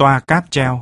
toa cáp treo.